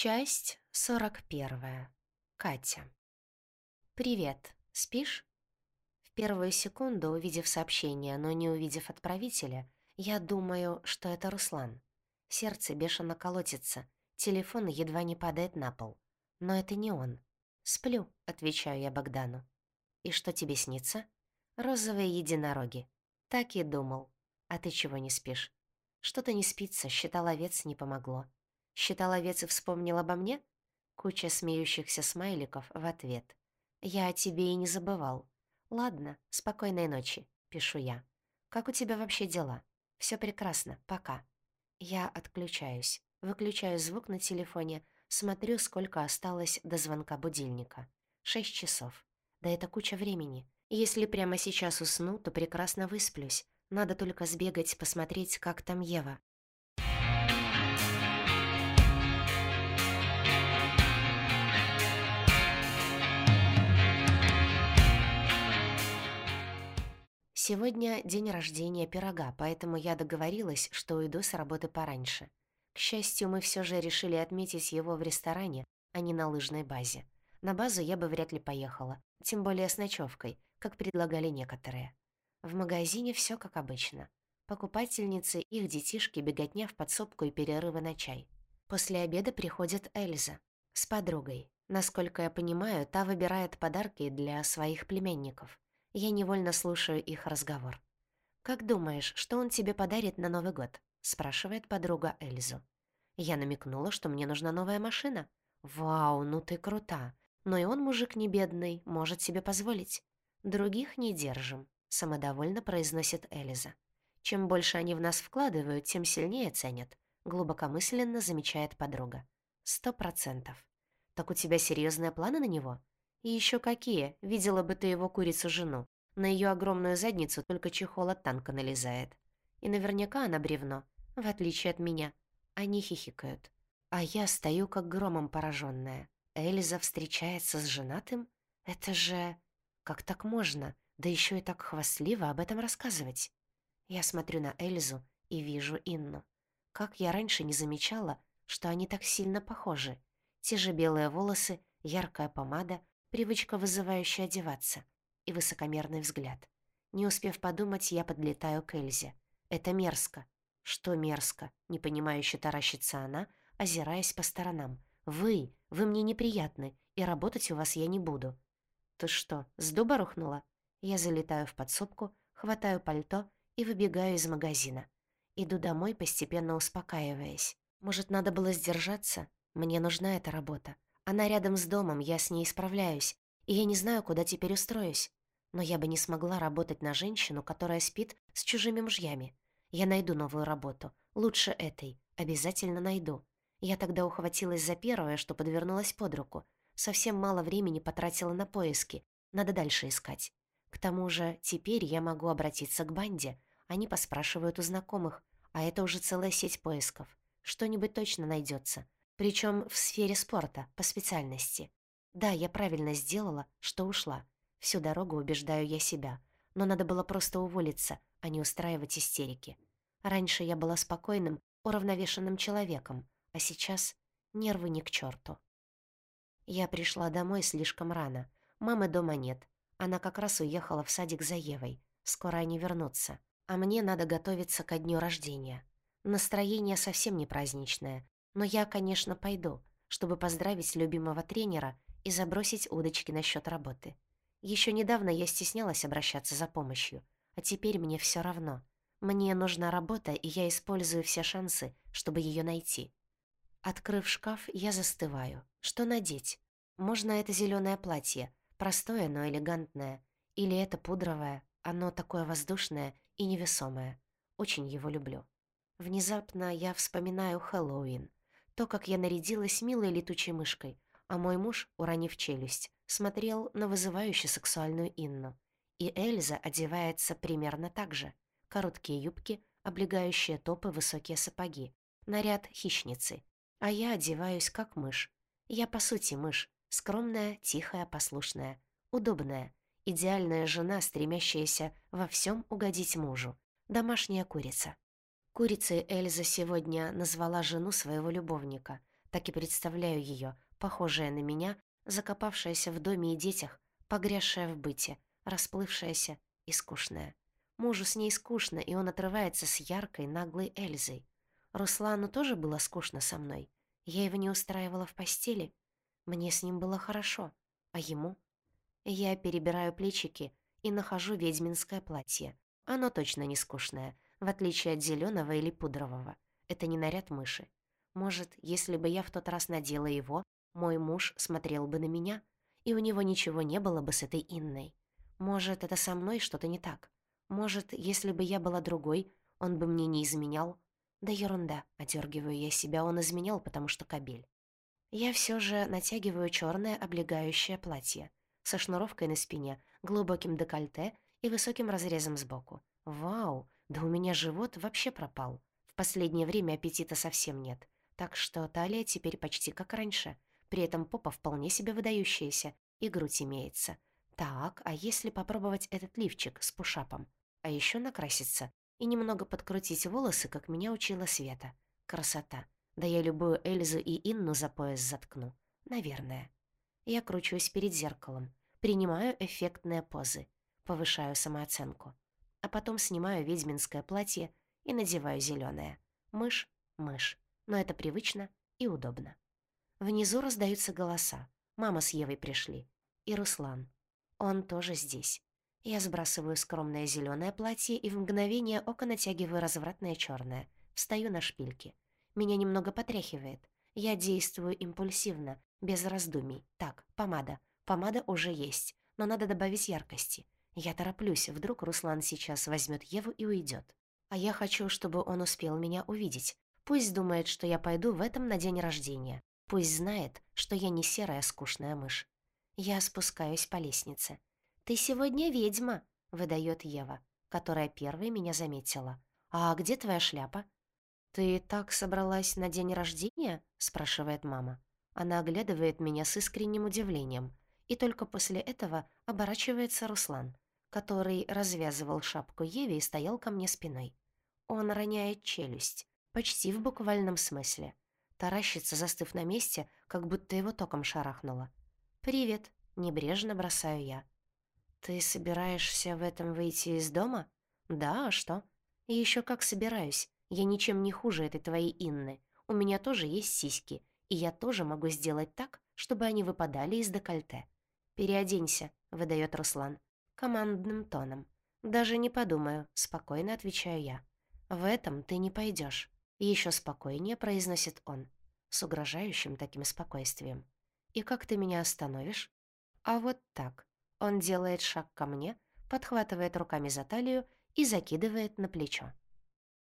Часть сорок первая. Катя. «Привет. Спишь?» В первую секунду, увидев сообщение, но не увидев отправителя, я думаю, что это Руслан. Сердце бешено колотится, телефон едва не падает на пол. Но это не он. «Сплю», — отвечаю я Богдану. «И что тебе снится?» «Розовые единороги». Так и думал. «А ты чего не спишь?» «Что-то не спится, считал овец, не помогло». «Считал овец и вспомнил обо мне?» Куча смеющихся смайликов в ответ. «Я о тебе и не забывал. Ладно, спокойной ночи», — пишу я. «Как у тебя вообще дела?» Все прекрасно, пока». Я отключаюсь, выключаю звук на телефоне, смотрю, сколько осталось до звонка будильника. Шесть часов. Да это куча времени. Если прямо сейчас усну, то прекрасно высплюсь. Надо только сбегать, посмотреть, как там Ева. Сегодня день рождения пирога, поэтому я договорилась, что уйду с работы пораньше. К счастью, мы все же решили отметить его в ресторане, а не на лыжной базе. На базу я бы вряд ли поехала, тем более с ночевкой, как предлагали некоторые. В магазине все как обычно. Покупательницы, их детишки, беготня в подсобку и перерывы на чай. После обеда приходит Эльза с подругой. Насколько я понимаю, та выбирает подарки для своих племянников. Я невольно слушаю их разговор. «Как думаешь, что он тебе подарит на Новый год?» — спрашивает подруга Эльзу. Я намекнула, что мне нужна новая машина. «Вау, ну ты крута! Но и он мужик не бедный, может себе позволить. Других не держим», — самодовольно произносит Эльза. «Чем больше они в нас вкладывают, тем сильнее ценят», — глубокомысленно замечает подруга. «Сто процентов. Так у тебя серьезные планы на него?» И еще какие, видела бы ты его курицу-жену. На ее огромную задницу только чехол от танка налезает. И наверняка она бревно, в отличие от меня. Они хихикают. А я стою как громом пораженная. Эльза встречается с женатым? Это же... Как так можно? Да еще и так хвастливо об этом рассказывать. Я смотрю на Эльзу и вижу Инну. Как я раньше не замечала, что они так сильно похожи. Те же белые волосы, яркая помада, привычка вызывающая одеваться и высокомерный взгляд. Не успев подумать, я подлетаю к Эльзе. Это мерзко. Что мерзко? Непонимающе таращится она, озираясь по сторонам. Вы, вы мне неприятны, и работать у вас я не буду. Ты что, с дуба рухнула? Я залетаю в подсобку, хватаю пальто и выбегаю из магазина. Иду домой, постепенно успокаиваясь. Может, надо было сдержаться? Мне нужна эта работа. Она рядом с домом, я с ней справляюсь, и я не знаю, куда теперь устроюсь. Но я бы не смогла работать на женщину, которая спит с чужими мужьями. Я найду новую работу, лучше этой, обязательно найду. Я тогда ухватилась за первое, что подвернулось под руку. Совсем мало времени потратила на поиски, надо дальше искать. К тому же теперь я могу обратиться к банде. Они поспрашивают у знакомых, а это уже целая сеть поисков. Что-нибудь точно найдется. Причем в сфере спорта, по специальности. Да, я правильно сделала, что ушла. Всю дорогу убеждаю я себя. Но надо было просто уволиться, а не устраивать истерики. Раньше я была спокойным, уравновешенным человеком, а сейчас нервы ни к черту. Я пришла домой слишком рано. Мамы дома нет. Она как раз уехала в садик за Евой. Скоро они вернутся. А мне надо готовиться ко дню рождения. Настроение совсем не праздничное, но я, конечно, пойду, чтобы поздравить любимого тренера и забросить удочки насчет работы. Еще недавно я стеснялась обращаться за помощью, а теперь мне все равно. Мне нужна работа, и я использую все шансы, чтобы ее найти. Открыв шкаф, я застываю. Что надеть? Можно это зеленое платье, простое, но элегантное. Или это пудровое, оно такое воздушное и невесомое. Очень его люблю. Внезапно я вспоминаю Хэллоуин. То, как я нарядилась милой летучей мышкой, а мой муж, уронив челюсть, смотрел на вызывающую сексуальную Инну. И Эльза одевается примерно так же. Короткие юбки, облегающие топы, высокие сапоги. Наряд хищницы. А я одеваюсь как мышь. Я, по сути, мышь. Скромная, тихая, послушная. Удобная. Идеальная жена, стремящаяся во всем угодить мужу. Домашняя курица. Курицей Эльза сегодня назвала жену своего любовника. так и представляю ее, похожая на меня, закопавшаяся в доме и детях, погрязшая в быте, расплывшаяся и скучная. Мужу с ней скучно, и он отрывается с яркой, наглой Эльзой. Руслану тоже было скучно со мной. Я его не устраивала в постели. Мне с ним было хорошо. А ему? Я перебираю плечики и нахожу ведьминское платье. Оно точно не скучное, в отличие от зеленого или пудрового. Это не наряд мыши. Может, если бы я в тот раз надела его, мой муж смотрел бы на меня, и у него ничего не было бы с этой Инной. Может, это со мной что-то не так. Может, если бы я была другой, он бы мне не изменял. Да ерунда, одергиваю я себя, он изменял, потому что кабель. Я все же натягиваю черное облегающее платье со шнуровкой на спине, глубоким декольте и высоким разрезом сбоку. Вау, да у меня живот вообще пропал. В последнее время аппетита совсем нет. Так что талия теперь почти как раньше. При этом попа вполне себе выдающаяся, и грудь имеется. Так, а если попробовать этот лифчик с пушапом? А еще накраситься и немного подкрутить волосы, как меня учила Света. Красота. Да я любую Эльзу и Инну за пояс заткну. Наверное. Я кручусь перед зеркалом, принимаю эффектные позы, повышаю самооценку. А потом снимаю ведьминское платье и надеваю зеленое. Мышь, мышь. Но это привычно и удобно. Внизу раздаются голоса. Мама с Евой пришли. И Руслан. Он тоже здесь. Я сбрасываю скромное зеленое платье и в мгновение ока натягиваю развратное черное. Встаю на шпильки. Меня немного потряхивает. Я действую импульсивно, без раздумий. Так, помада. Помада уже есть, но надо добавить яркости. Я тороплюсь, вдруг Руслан сейчас возьмет Еву и уйдет. А я хочу, чтобы он успел меня увидеть. Пусть думает, что я пойду в этом на день рождения. Пусть знает, что я не серая скучная мышь. Я спускаюсь по лестнице. «Ты сегодня ведьма», — выдает Ева, которая первой меня заметила. «А где твоя шляпа?» «Ты так собралась на день рождения?» — спрашивает мама. Она оглядывает меня с искренним удивлением, и только после этого оборачивается Руслан, который развязывал шапку Еве и стоял ко мне спиной. Он роняет челюсть, почти в буквальном смысле. Таращится, застыв на месте, как будто его током шарахнуло. «Привет», — небрежно бросаю я. «Ты собираешься в этом выйти из дома?» «Да, а что?» «И ещё как собираюсь. Я ничем не хуже этой твоей Инны. У меня тоже есть сиськи, и я тоже могу сделать так, чтобы они выпадали из декольте». «Переоденься», — выдаёт Руслан. Командным тоном. «Даже не подумаю», — спокойно отвечаю я. «В этом ты не пойдёшь. Ещё спокойнее произносит он, с угрожающим таким спокойствием. «И как ты меня остановишь?» «А вот так. Он делает шаг ко мне, подхватывает руками за талию и закидывает на плечо.